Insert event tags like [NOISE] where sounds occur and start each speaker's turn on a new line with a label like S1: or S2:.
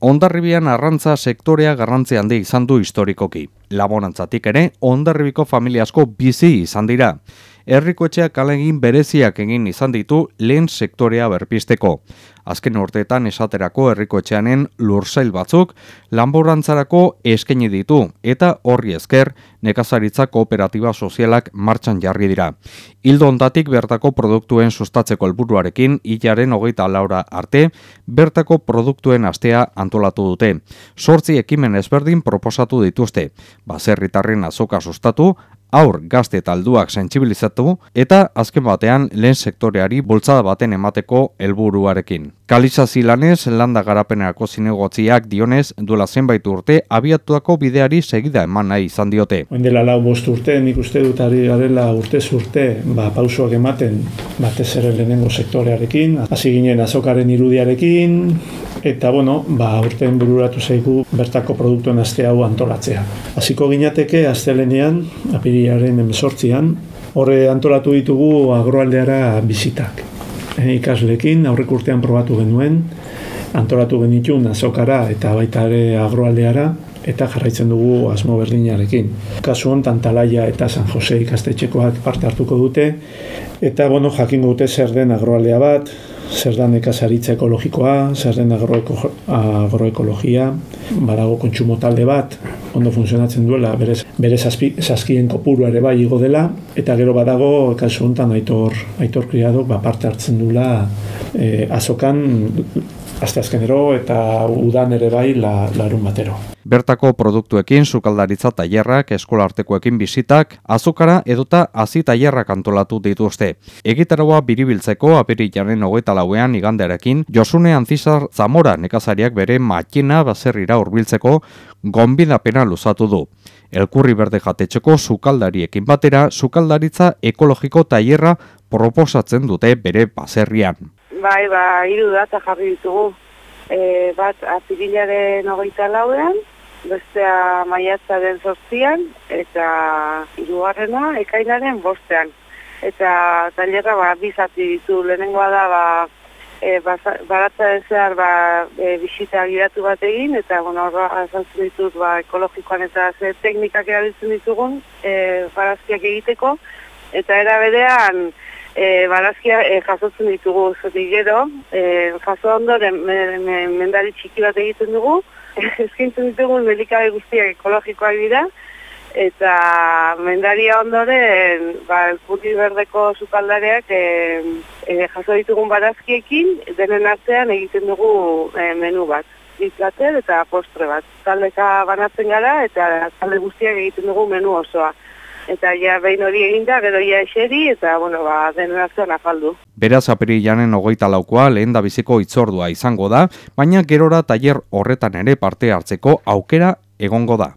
S1: Ondarribian arrantza sektorea garrantzi handi izan du historikoki. Labonantzatik ere, ondarribiko familiasko bizi izan dira. Herrikoetxeak kalegin bereziak egin izan ditu lehen sektorea berpisteko. Azken urteetan esaterako herrikoetxeanen lursail batzuk lanborantzarako eskaini ditu eta horri esker nekazaritza kooperatiba sozialak martxan jarri dira. Hildo ondatik bertako produktuen sustatzeko helburuarekin hilaren hogeita laura arte, bertako produktuen astea antolatu dute. Sortzi ekimen ezberdin proposatu dituzte. Baserritarren azoka sustatu, aur gazte eta alduak sentsibilizatu eta azken batean lehen sektoreari bultzada baten emateko helburuarekin. Kaliza zilanez, landa garapenerako zinegotziak dionez duela zenbait urte abiatuako bideari segida eman nahi izan diote.
S2: Oindela lau bost urte, nik uste dut ari garela urte zurte, ba, pausoak ematen batez ere lehenengo sektorearekin, hasi ginen azokaren irudiarekin, eta bueno, ba, urtean bururatu zaigu bertako produktuen aste hau antolatzea. Hasiko ginateke astelenean, apiriaren emezortzian, horre antolatu ditugu agroaldeara bizitak e, ikaslekin aurrek urtean probatu genuen, antolatu genitun azokara eta baita ere agroaldeara, eta jarraitzen dugu asmo berdinarekin. Kasu honetan Talaia eta San Jose ikastetxekoak parte hartuko dute, eta bueno, jakingo dute zer den agroaldea bat, zer den ekazaritza ekologikoa, zer den agroeko, agroekologia, barago kontsumo talde bat, ondo funtzionatzen duela, berez, berez saskien kopuru ere bai igo dela, eta gero badago, kasu honetan aitor, aitor kriadok, ba, parte hartzen duela e, azokan, azte azkenero eta udan ere bai la, larun batero.
S1: Bertako produktuekin sukaldaritza tailerrak, eskolartekoekin bizitak, azukara edota hazi tailerrak antolatu dituzte. Egitaragoa biribiltzeko apirilaren hogeita lauean iganderekin, Josune Antzizar Zamora nekazariak bere makina baserrira hurbiltzeko gonbidapena luzatu du. Elkurri berde jatetxeko sukaldariekin batera, sukaldaritza ekologiko tailerra proposatzen dute bere baserrian.
S3: Bai, ba, hiru data jarri ditugu. E, bat, apirilaren hogeita lauean, bestea maiatza den sortzian, eta hirugarrena ekainaren bostean. Eta tailerra ba, bizati ditu, lehenengoa da, ba, e, baratza zehar ba, e, bisita giratu bat egin, eta bueno, azaltzen ditut ba, ekologikoan eta ze teknikak erabiltzen ditugun e, barazkiak egiteko, eta era berean e, barazkia e, jasotzen ditugu zotik gero, e, jaso ondoren mendari txiki bat egiten dugu, [LAUGHS] eskintzen ditugu melikabe guztiak ekologikoak dira, eta mendaria ondoren ba, elkurri berdeko zukaldareak e, e, jaso ditugun barazkiekin, denen artean egiten dugu e, menu bat. Izlater eta postre bat. Taldeka banatzen gara eta talde guztiak egiten dugu menu osoa eta ja behin hori eginda, gero ja eseri, eta, bueno, ba, den artean afaldu.
S1: Beraz, apirilanen hogeita laukoa lehen da biziko itzordua izango da, baina gerora tailer horretan ere parte hartzeko aukera egongo da.